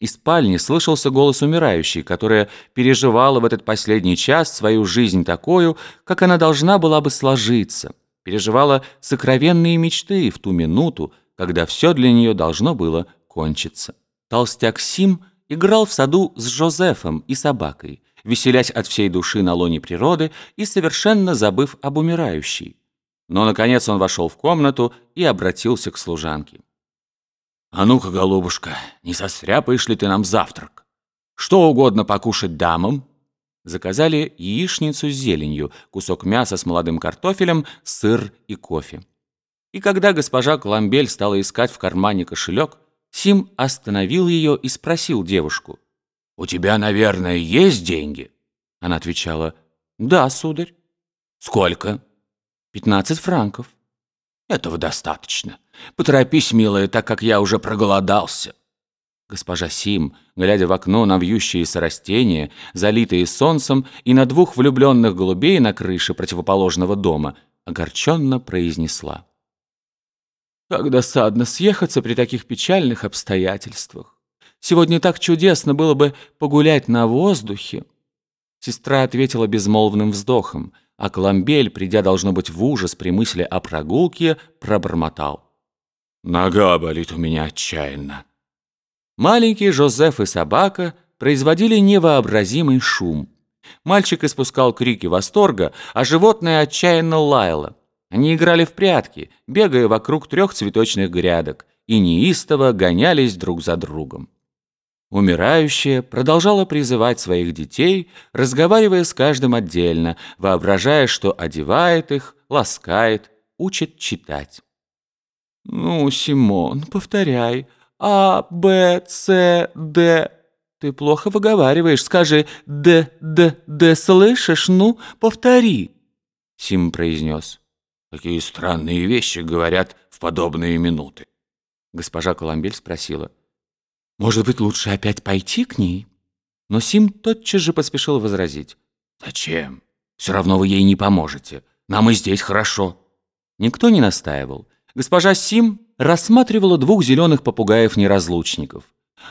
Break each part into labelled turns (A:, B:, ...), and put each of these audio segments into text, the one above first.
A: Из спальни слышался голос умирающей, которая переживала в этот последний час свою жизнь такую, как она должна была бы сложиться, переживала сокровенные мечты в ту минуту, когда все для нее должно было кончиться. Толстяк Сим играл в саду с Жозефом и собакой, веселясь от всей души на лоне природы и совершенно забыв об умирающей. Но, наконец, он вошел в комнату и обратился к служанке. «А ну-ка, голубушка, не состряпаешь ли ты нам завтрак? Что угодно покушать дамам?» Заказали яичницу с зеленью, кусок мяса с молодым картофелем, сыр и кофе. И когда госпожа Кламбель стала искать в кармане кошелек, Сим остановил ее и спросил девушку. «У тебя, наверное, есть деньги?» Она отвечала. «Да, сударь». «Сколько?» «Пятнадцать франков». «Этого достаточно. Поторопись, милая, так как я уже проголодался». Госпожа Сим, глядя в окно на вьющиеся растения, залитые солнцем, и на двух влюбленных голубей на крыше противоположного дома, огорченно произнесла. «Как досадно съехаться при таких печальных обстоятельствах. Сегодня так чудесно было бы погулять на воздухе». Сестра ответила безмолвным вздохом, а Коломбель, придя, должно быть, в ужас при мысли о прогулке, пробормотал. «Нога болит у меня отчаянно». Маленький Жозеф и собака производили невообразимый шум. Мальчик испускал крики восторга, а животное отчаянно лаяло. Они играли в прятки, бегая вокруг трех цветочных грядок, и неистово гонялись друг за другом. Умирающая продолжала призывать своих детей, разговаривая с каждым отдельно, воображая, что одевает их, ласкает, учит читать. «Ну, Симон, повторяй. А, Б, С, Д...» «Ты плохо выговариваешь. Скажи «Д, Д, Д», слышишь? Ну, повтори!» Сим произнес. «Какие странные вещи говорят в подобные минуты!» Госпожа Коломбель спросила. Может быть, лучше опять пойти к ней? Но Сим тотчас же поспешил возразить. «Зачем? Все равно вы ей не поможете. Нам и здесь хорошо». Никто не настаивал. Госпожа Сим рассматривала двух зеленых попугаев-неразлучников.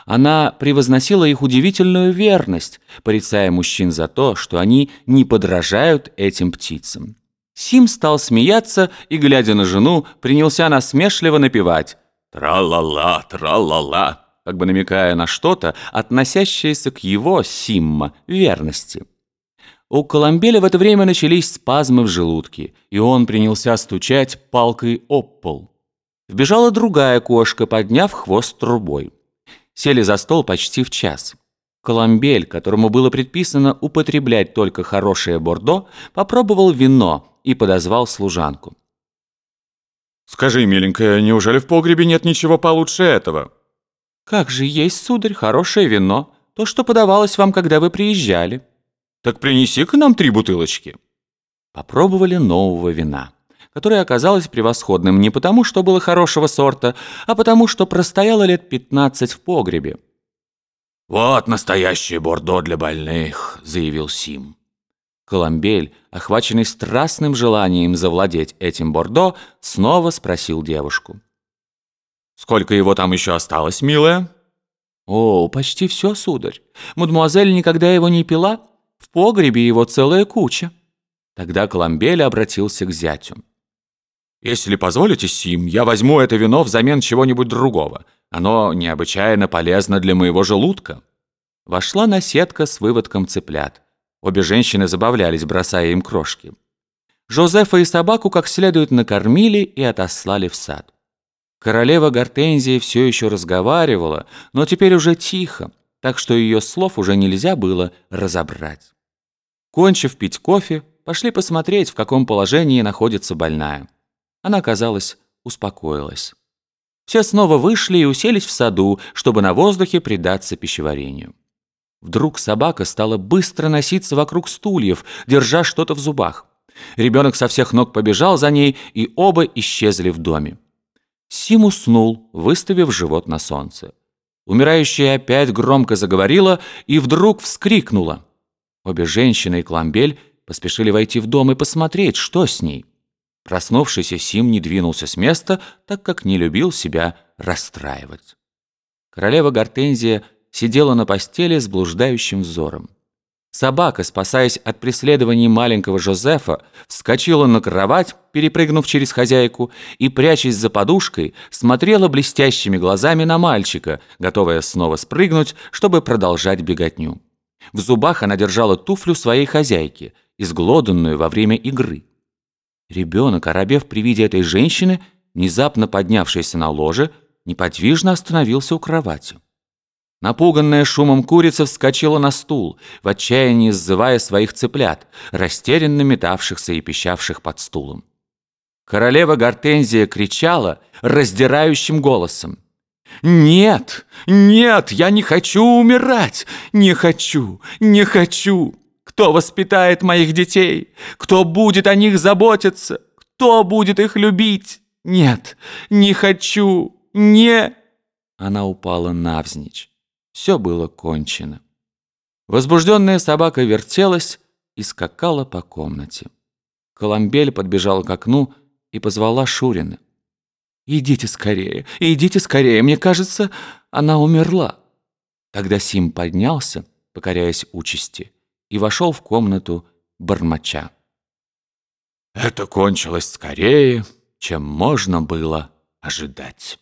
A: Она превозносила их удивительную верность, порицая мужчин за то, что они не подражают этим птицам. Сим стал смеяться и, глядя на жену, принялся насмешливо напевать «Тра-ла-ла, тра-ла-ла» как бы намекая на что-то, относящееся к его, Симма, верности. У Коломбеля в это время начались спазмы в желудке, и он принялся стучать палкой об пол. Вбежала другая кошка, подняв хвост трубой. Сели за стол почти в час. Коломбель, которому было предписано употреблять только хорошее бордо, попробовал вино и подозвал служанку.
B: «Скажи, миленькая, неужели в погребе нет ничего получше этого?»
A: «Как же есть, сударь, хорошее вино, то, что подавалось вам, когда вы приезжали».
B: «Так принеси-ка нам три бутылочки».
A: Попробовали нового вина, которое оказалось превосходным не потому, что было хорошего сорта, а потому, что простояло лет пятнадцать в погребе.
B: «Вот настоящее бордо для больных», — заявил Сим.
A: Коломбель, охваченный страстным желанием завладеть этим бордо, снова спросил девушку.
B: Сколько его там еще осталось, милая?»
A: «О, почти все, сударь. Мадемуазель никогда его не пила. В погребе его целая куча». Тогда Коломбель обратился к зятю.
B: «Если позволите, Сим, я возьму это вино взамен чего-нибудь другого. Оно необычайно полезно для моего желудка».
A: Вошла наседка с выводком цыплят. Обе женщины забавлялись, бросая им крошки. Жозефа и собаку как следует накормили и отослали в сад. Королева Гортензия все еще разговаривала, но теперь уже тихо, так что ее слов уже нельзя было разобрать. Кончив пить кофе, пошли посмотреть, в каком положении находится больная. Она, казалось, успокоилась. Все снова вышли и уселись в саду, чтобы на воздухе предаться пищеварению. Вдруг собака стала быстро носиться вокруг стульев, держа что-то в зубах. Ребенок со всех ног побежал за ней, и оба исчезли в доме. Сим уснул, выставив живот на солнце. Умирающая опять громко заговорила и вдруг вскрикнула. Обе женщины и Кламбель поспешили войти в дом и посмотреть, что с ней. Проснувшийся Сим не двинулся с места, так как не любил себя расстраивать. Королева Гортензия сидела на постели с блуждающим взором. Собака, спасаясь от преследований маленького Жозефа, вскочила на кровать, перепрыгнув через хозяйку, и, прячась за подушкой, смотрела блестящими глазами на мальчика, готовая снова спрыгнуть, чтобы продолжать беготню. В зубах она держала туфлю своей хозяйки, изглоданную во время игры. Ребенок, оробев при виде этой женщины, внезапно поднявшийся на ложе, неподвижно остановился у кровати. Напуганная шумом курица вскочила на стул, в отчаянии сзывая своих цыплят, растерянно метавшихся и пищавших под стулом. Королева Гортензия кричала раздирающим голосом. «Нет! Нет! Я не хочу умирать! Не хочу! Не хочу! Кто воспитает моих детей? Кто будет о них заботиться? Кто будет их любить? Нет! Не хочу! Не...» Она упала навзничь. Все было кончено. Возбужденная собака вертелась и скакала по комнате. Коломбель подбежала к окну и позвала Шурина. «Идите скорее, идите скорее, мне кажется, она умерла». Тогда Сим поднялся, покоряясь участи, и вошел в комнату бормоча.
B: «Это кончилось скорее, чем можно было ожидать».